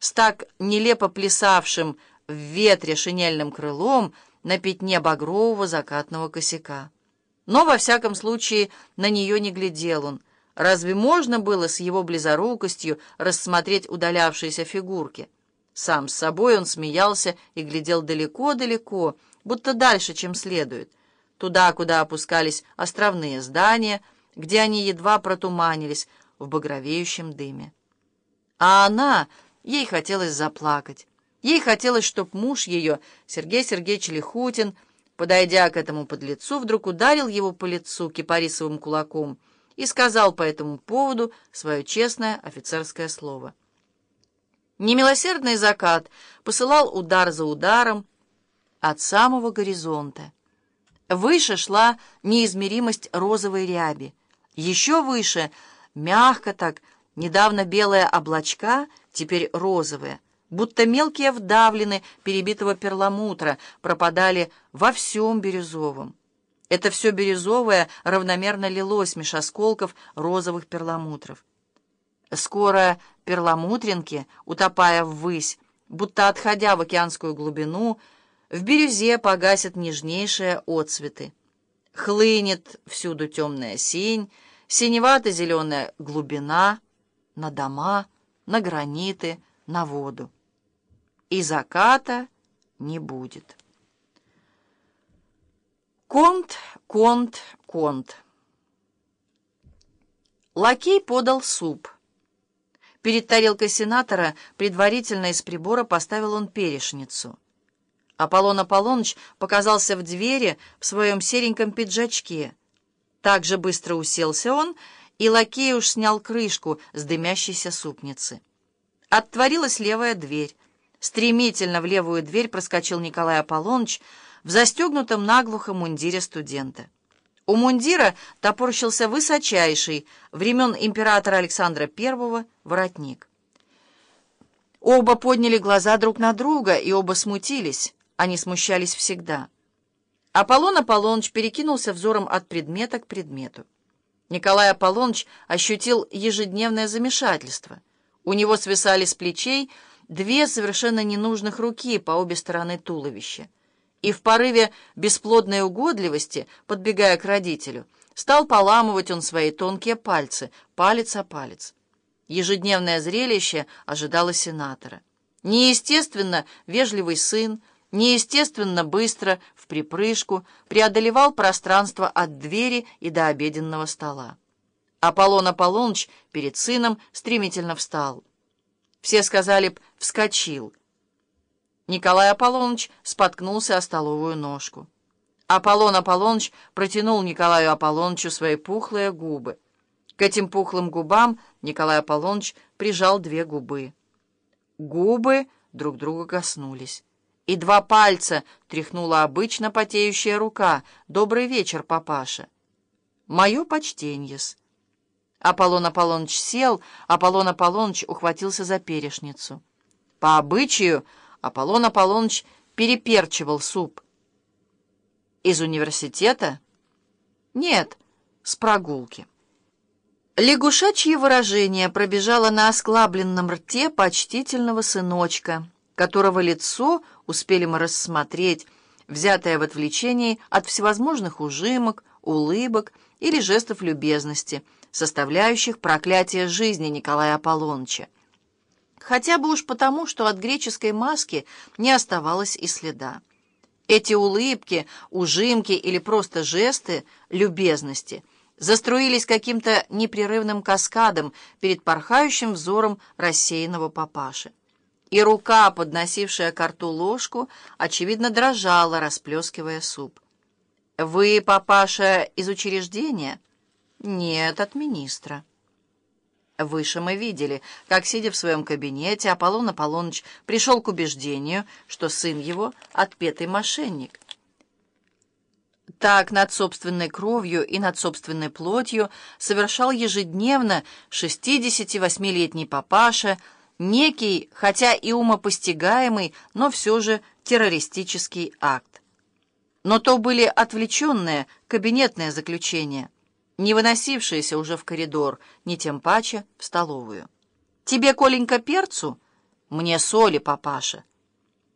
с так нелепо плясавшим в ветре шинельным крылом на пятне багрового закатного косяка. Но, во всяком случае, на нее не глядел он. Разве можно было с его близорукостью рассмотреть удалявшиеся фигурки? Сам с собой он смеялся и глядел далеко-далеко, будто дальше, чем следует, туда, куда опускались островные здания, где они едва протуманились в багровеющем дыме. А она, ей хотелось заплакать. Ей хотелось, чтоб муж ее, Сергей Сергеевич Лихутин, подойдя к этому подлецу, вдруг ударил его по лицу кипарисовым кулаком и сказал по этому поводу свое честное офицерское слово. Немилосердный закат посылал удар за ударом от самого горизонта. Выше шла неизмеримость розовой ряби. Еще выше, мягко так, недавно белые облачка, теперь розовые, будто мелкие вдавлены перебитого перламутра, пропадали во всем бирюзовом. Это все бирюзовое равномерно лилось меж осколков розовых перламутров. Скоро перламутринки, утопая ввысь, будто отходя в океанскую глубину, в бирюзе погасят нежнейшие отцветы. Хлынет всюду темная синь, синевато-зеленая глубина на дома, на граниты, на воду. И заката не будет. Конт, конт, конт. Лакей подал суп. Перед тарелкой сенатора предварительно из прибора поставил он перешницу. Аполлон Аполлоныч показался в двери в своем сереньком пиджачке. Так же быстро уселся он, и лакей уж снял крышку с дымящейся супницы. Оттворилась левая дверь. Стремительно в левую дверь проскочил Николай Аполлоныч в застегнутом наглухо мундире студента. У мундира топорщился высочайший, времен императора Александра I, воротник. Оба подняли глаза друг на друга, и оба смутились. Они смущались всегда. Аполлон Аполлоныч перекинулся взором от предмета к предмету. Николай Аполлоныч ощутил ежедневное замешательство. У него свисали с плечей две совершенно ненужных руки по обе стороны туловища. И в порыве бесплодной угодливости, подбегая к родителю, стал поламывать он свои тонкие пальцы, палец о палец. Ежедневное зрелище ожидало сенатора. Неестественно вежливый сын, неестественно быстро, в припрыжку, преодолевал пространство от двери и до обеденного стола. Аполлон Аполлоныч перед сыном стремительно встал. Все сказали б «вскочил». Николай Аполлоныч споткнулся о столовую ножку. Аполлон Аполлоныч протянул Николаю Аполлонычу свои пухлые губы. К этим пухлым губам Николай Аполлоныч прижал две губы. Губы друг друга коснулись и два пальца тряхнула обычно потеющая рука. «Добрый вечер, папаша!» «Мое почтенье-с!» Аполлон Аполлоныч сел, Аполлон Аполлоныч ухватился за перечницу. По обычаю Аполлон Аполлоныч переперчивал суп. «Из университета?» «Нет, с прогулки». Лягушачье выражение пробежало на осклабленном рте почтительного сыночка — которого лицо успели мы рассмотреть, взятое в отвлечении от всевозможных ужимок, улыбок или жестов любезности, составляющих проклятие жизни Николая Аполлоныча. Хотя бы уж потому, что от греческой маски не оставалось и следа. Эти улыбки, ужимки или просто жесты любезности заструились каким-то непрерывным каскадом перед порхающим взором рассеянного папаши и рука, подносившая к рту ложку, очевидно дрожала, расплескивая суп. «Вы, папаша, из учреждения?» «Нет, от министра». Выше мы видели, как, сидя в своем кабинете, Аполлон Аполлоныч пришел к убеждению, что сын его — отпетый мошенник. Так над собственной кровью и над собственной плотью совершал ежедневно 68-летний папаша — некий, хотя и умопостигаемый, но все же террористический акт. Но то были отвлеченные кабинетные заключения, не выносившиеся уже в коридор, ни тем паче в столовую. «Тебе, Коленька, перцу?» «Мне соли, папаша».